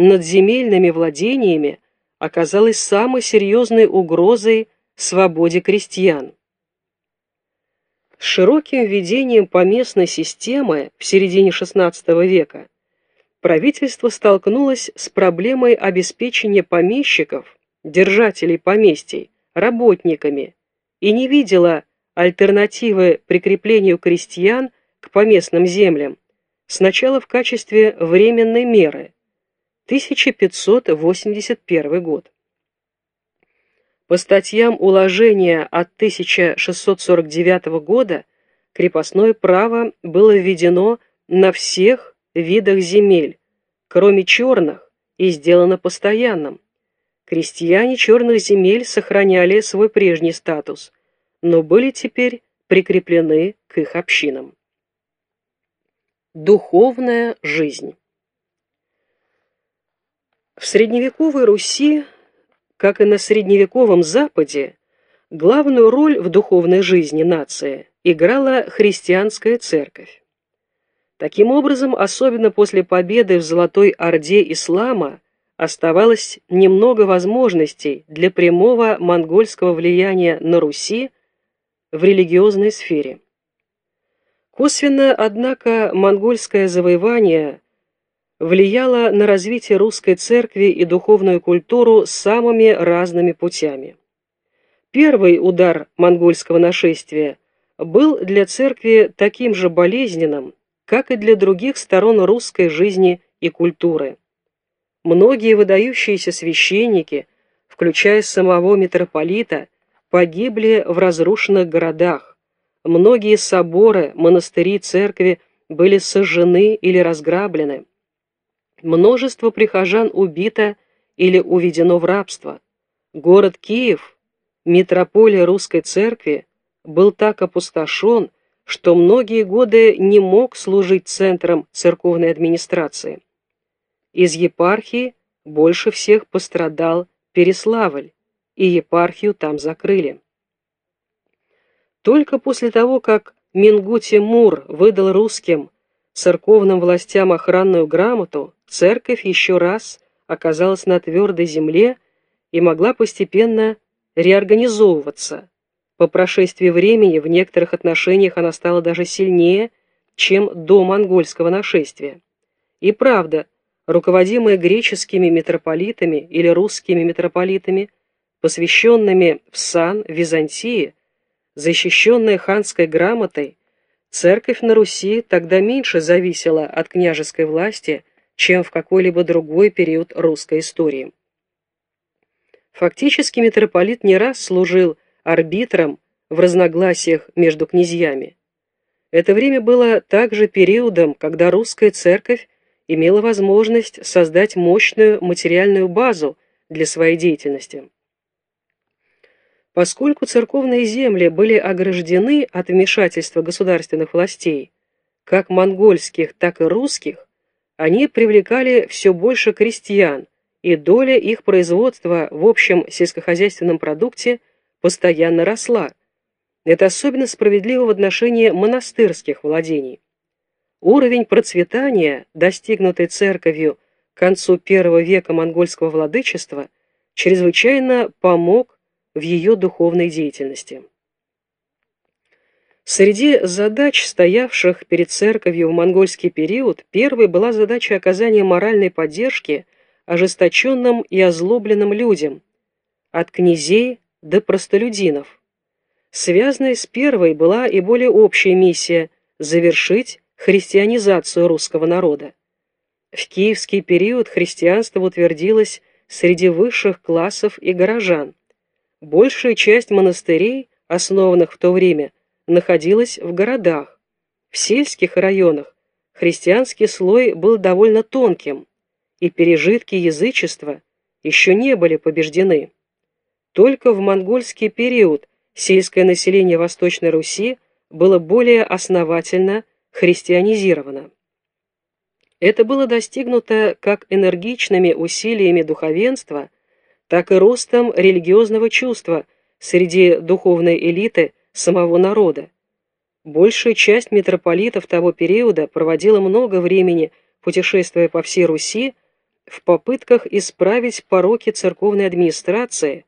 над земельными владениями оказалась самой серьезной угрозой свободе крестьян. С широким введением поместной системы в середине XVI века правительство столкнулось с проблемой обеспечения помещиков, держателей поместий, работниками и не видело альтернативы прикреплению крестьян к поместным землям, сначала в качестве временной меры, 1581 год. По статьям уложения от 1649 года крепостное право было введено на всех видах земель, кроме черных, и сделано постоянным. Крестьяне черных земель сохраняли свой прежний статус, но были теперь прикреплены к их общинам. Духовная жизнь В средневековой Руси как и на средневековом Западе, главную роль в духовной жизни нации играла христианская церковь. Таким образом, особенно после победы в Золотой Орде Ислама, оставалось немного возможностей для прямого монгольского влияния на Руси в религиозной сфере. Косвенно, однако, монгольское завоевание влияла на развитие русской церкви и духовную культуру самыми разными путями. Первый удар монгольского нашествия был для церкви таким же болезненным, как и для других сторон русской жизни и культуры. Многие выдающиеся священники, включая самого митрополита, погибли в разрушенных городах. Многие соборы, монастыри, церкви были сожжены или разграблены. Множество прихожан убито или уведено в рабство. Город Киев, метрополия русской церкви, был так опустошен, что многие годы не мог служить центром церковной администрации. Из епархии больше всех пострадал Переславль, и епархию там закрыли. Только после того, как Мингути Мур выдал русским церковным властям охранную грамоту, церковь еще раз оказалась на твердой земле и могла постепенно реорганизовываться. По прошествии времени в некоторых отношениях она стала даже сильнее, чем до монгольского нашествия. И правда, руководимая греческими митрополитами или русскими митрополитами, посвященными в сан Византии, защищенная ханской грамотой, церковь на Руси тогда меньше зависела от княжеской власти, чем в какой-либо другой период русской истории. Фактически митрополит не раз служил арбитром в разногласиях между князьями. Это время было также периодом, когда русская церковь имела возможность создать мощную материальную базу для своей деятельности. Поскольку церковные земли были ограждены от вмешательства государственных властей, как монгольских, так и русских, они привлекали все больше крестьян, и доля их производства в общем сельскохозяйственном продукте постоянно росла. Это особенно справедливо в отношении монастырских владений. Уровень процветания, достигнутый церковью к концу первого века монгольского владычества, чрезвычайно помог в ее духовной деятельности. Среди задач, стоявших перед церковью в монгольский период, первой была задача оказания моральной поддержки ожесточенным и озлобленным людям, от князей до простолюдинов. Связанной с первой была и более общая миссия – завершить христианизацию русского народа. В киевский период христианство утвердилось среди высших классов и горожан. Большая часть монастырей, основанных в то время, находилась в городах. В сельских районах христианский слой был довольно тонким, и пережитки язычества еще не были побеждены. Только в монгольский период сельское население Восточной Руси было более основательно христианизировано. Это было достигнуто как энергичными усилиями духовенства, так и ростом религиозного чувства среди духовной элиты самого народа. Большая часть митрополитов того периода проводила много времени, путешествуя по всей Руси, в попытках исправить пороки церковной администрации